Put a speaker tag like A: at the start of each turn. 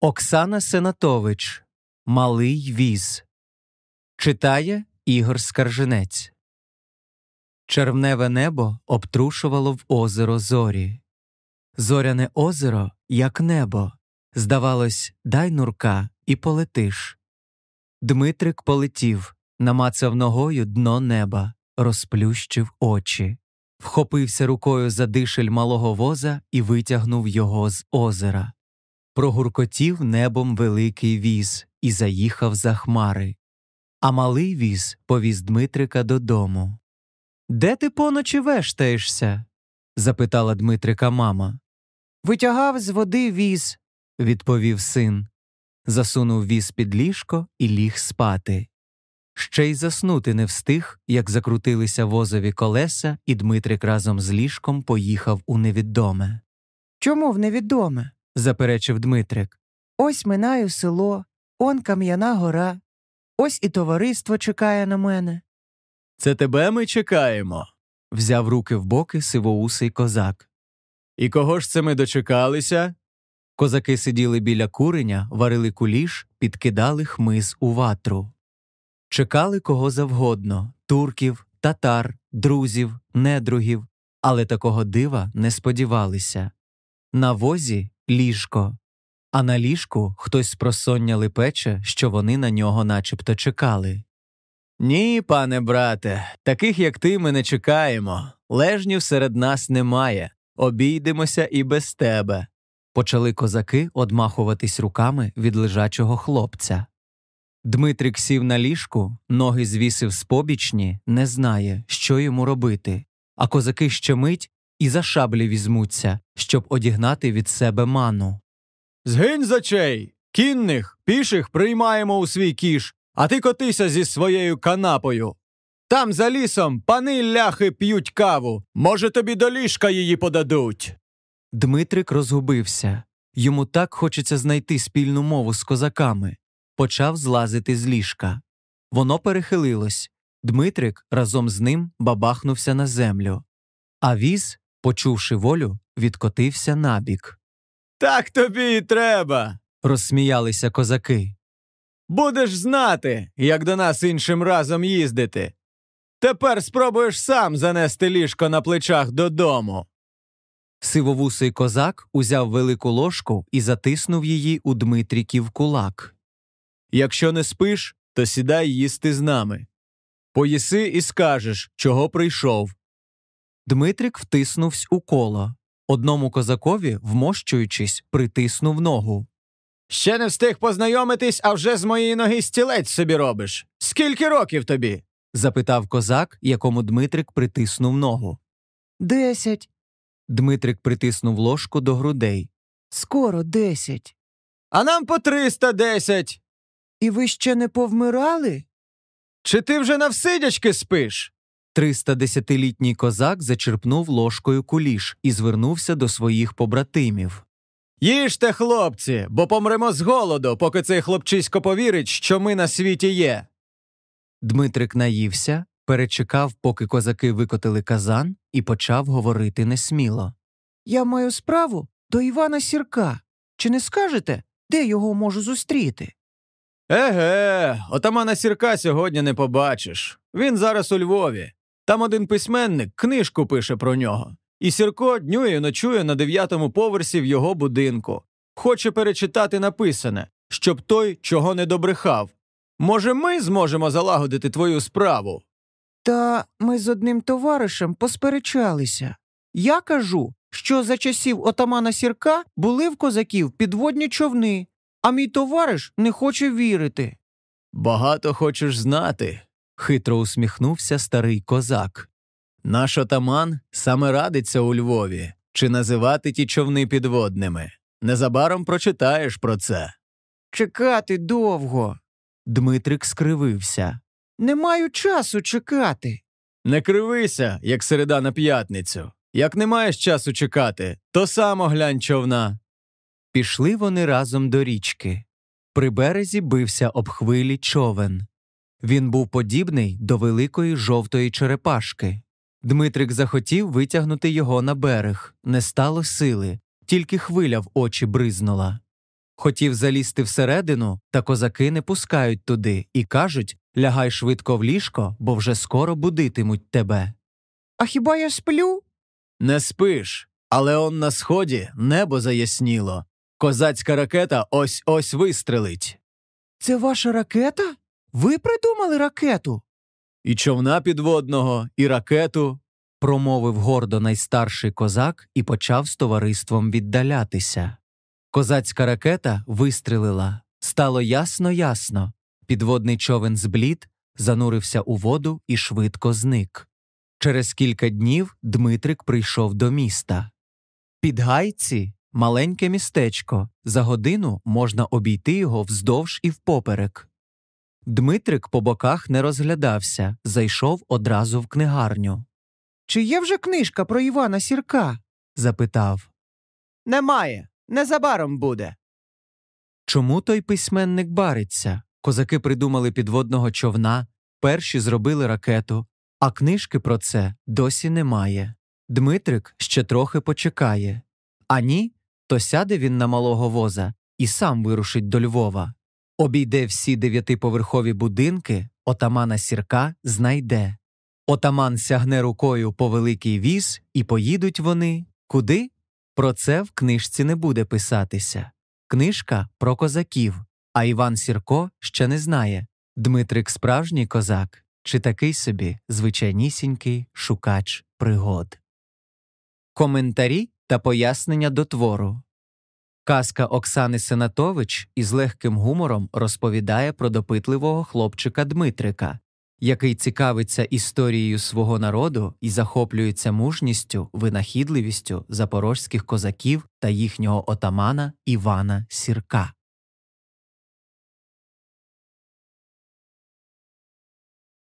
A: Оксана Сенатович Малий віз читає Ігор Скарженець. Червневе небо обтрушувало в озеро зорі. Зоряне озеро, як небо. Здавалось, дай нурка і полетиш. Дмитрик полетів, намацав ногою дно неба, розплющив очі, вхопився рукою за дишель малого воза і витягнув його з озера. Прогуркотів небом великий віз і заїхав за хмари. А малий віз повіз Дмитрика додому. Де ти поночі вештаєшся? запитала Дмитрика мама. Витягав з води віз, відповів син. Засунув віз під ліжко і ліг спати. Ще й заснути не встиг, як закрутилися возові колеса, і Дмитрик разом з ліжком поїхав у невідоме.
B: Чому в невідоме?
A: Заперечив Дмитрик.
B: Ось минаю село, он кам'яна гора, ось і товариство чекає на мене.
A: Це тебе ми чекаємо. взяв руки в боки сивоусий козак. І кого ж це ми дочекалися? Козаки сиділи біля куреня, варили куліш, підкидали хмиз у ватру. Чекали кого завгодно турків, татар, друзів, недругів, але такого дива не сподівалися. На возі ліжко, а на ліжку хтось з просоння липече, що вони на нього начебто чекали. Ні, пане брате, таких, як ти, ми не чекаємо. Лежнів серед нас немає. Обійдемося і без тебе. Почали козаки одмахуватись руками від лежачого хлопця. Дмитрик сів на ліжку, ноги звісив з побічні, не знає, що йому робити, а козаки ще мить і за шаблі візьмуться, щоб одігнати від себе ману. Згинь з очей! Кінних, піших приймаємо у свій кіш, а ти котися зі своєю канапою. Там за лісом пани ляхи п'ють каву. Може, тобі до ліжка її подадуть. Дмитрик розгубився. Йому так хочеться знайти спільну мову з козаками. Почав злазити з ліжка. Воно перехилилось. Дмитрик разом з ним бабахнувся на землю. А віз, почувши волю, відкотився набік. Так тобі і треба. розсміялися козаки. Будеш знати, як до нас іншим разом їздити. Тепер спробуєш сам занести ліжко на плечах додому. Сивовусий козак узяв велику ложку і затиснув її у Дмитріків кулак. Якщо не спиш, то сідай їсти з нами. Поїси і скажеш, чого прийшов. Дмитрик втиснувся у коло. Одному козакові, вмощуючись, притиснув ногу. Ще не встиг познайомитись, а вже з моєї ноги стілець собі робиш. Скільки років тобі? запитав козак, якому Дмитрик притиснув ногу.
B: Десять.
A: Дмитрик притиснув ложку до грудей.
B: Скоро десять.
A: А нам по триста десять.
B: І ви ще не повмирали?
A: Чи ти вже навсидячки спиш? Тристадесятилітній козак зачерпнув ложкою куліш і звернувся до своїх побратимів. Їжте, хлопці, бо помремо з голоду, поки цей хлопчисько повірить, що ми на світі є. Дмитрик наївся, перечекав, поки козаки викотили казан, і почав говорити несміло.
B: Я маю справу до Івана Сірка. Чи не скажете, де його можу зустріти?
A: Еге, отамана Сірка сьогодні не побачиш. Він зараз у Львові. Там один письменник книжку пише про нього. І Сірко днює і ночує на дев'ятому поверсі в його будинку. Хоче перечитати написане, щоб той чого не добрехав. Може, ми зможемо залагодити твою справу?
B: Та ми з одним товаришем посперечалися. Я кажу, що за часів отамана Сірка були в козаків підводні човни, а мій товариш не хоче вірити.
A: Багато хочеш знати, хитро усміхнувся старий козак. Наш отаман саме радиться у Львові, чи називати ті човни підводними. Незабаром прочитаєш про це.
B: Чекати довго.
A: Дмитрик скривився.
B: Не маю часу чекати.
A: Не кривися, як середа на п'ятницю. Як не маєш часу чекати, то само глянь човна. Пішли вони разом до річки. При березі бився об хвилі човен. Він був подібний до великої жовтої черепашки. Дмитрик захотів витягнути його на берег, не стало сили, тільки хвиля в очі бризнула. Хотів залізти всередину, та козаки не пускають туди і кажуть лягай швидко в ліжко, бо вже скоро будитимуть тебе.
B: А хіба я сплю?
A: Не спиш, але он на сході небо заясніло. Козацька ракета ось ось вистрелить.
B: Це ваша ракета? Ви придумали ракету?
A: І човна підводного, і ракету. промовив гордо найстарший козак і почав з товариством віддалятися. Козацька ракета вистрелила. Стало ясно ясно. Підводний човен зблід, занурився у воду і швидко зник. Через кілька днів Дмитрик прийшов до міста. Під гайці маленьке містечко. За годину можна обійти його вздовж і впоперек. Дмитрик по боках не розглядався, зайшов одразу в книгарню.
B: Чи є вже книжка про Івана Сірка?
A: Запитав
B: Немає. Незабаром буде.
A: Чому той письменник бариться? Козаки придумали підводного човна, перші зробили ракету, а книжки про це досі немає. Дмитрик ще трохи почекає. А ні, то сяде він на малого воза і сам вирушить до Львова. Обійде всі дев'ятиповерхові будинки, отамана сірка знайде. Отаман сягне рукою по великий віз, і поїдуть вони куди? Про це в книжці не буде писатися. Книжка про козаків, а Іван Сірко ще не знає Дмитрик справжній козак чи такий собі звичайнісінький шукач пригод. Коментарі та пояснення до твору. Казка Оксани Сенатович із легким гумором розповідає про допитливого хлопчика Дмитрика, який цікавиться історією свого народу і захоплюється мужністю, винахідливістю запорозьких козаків та їхнього отамана Івана Сірка.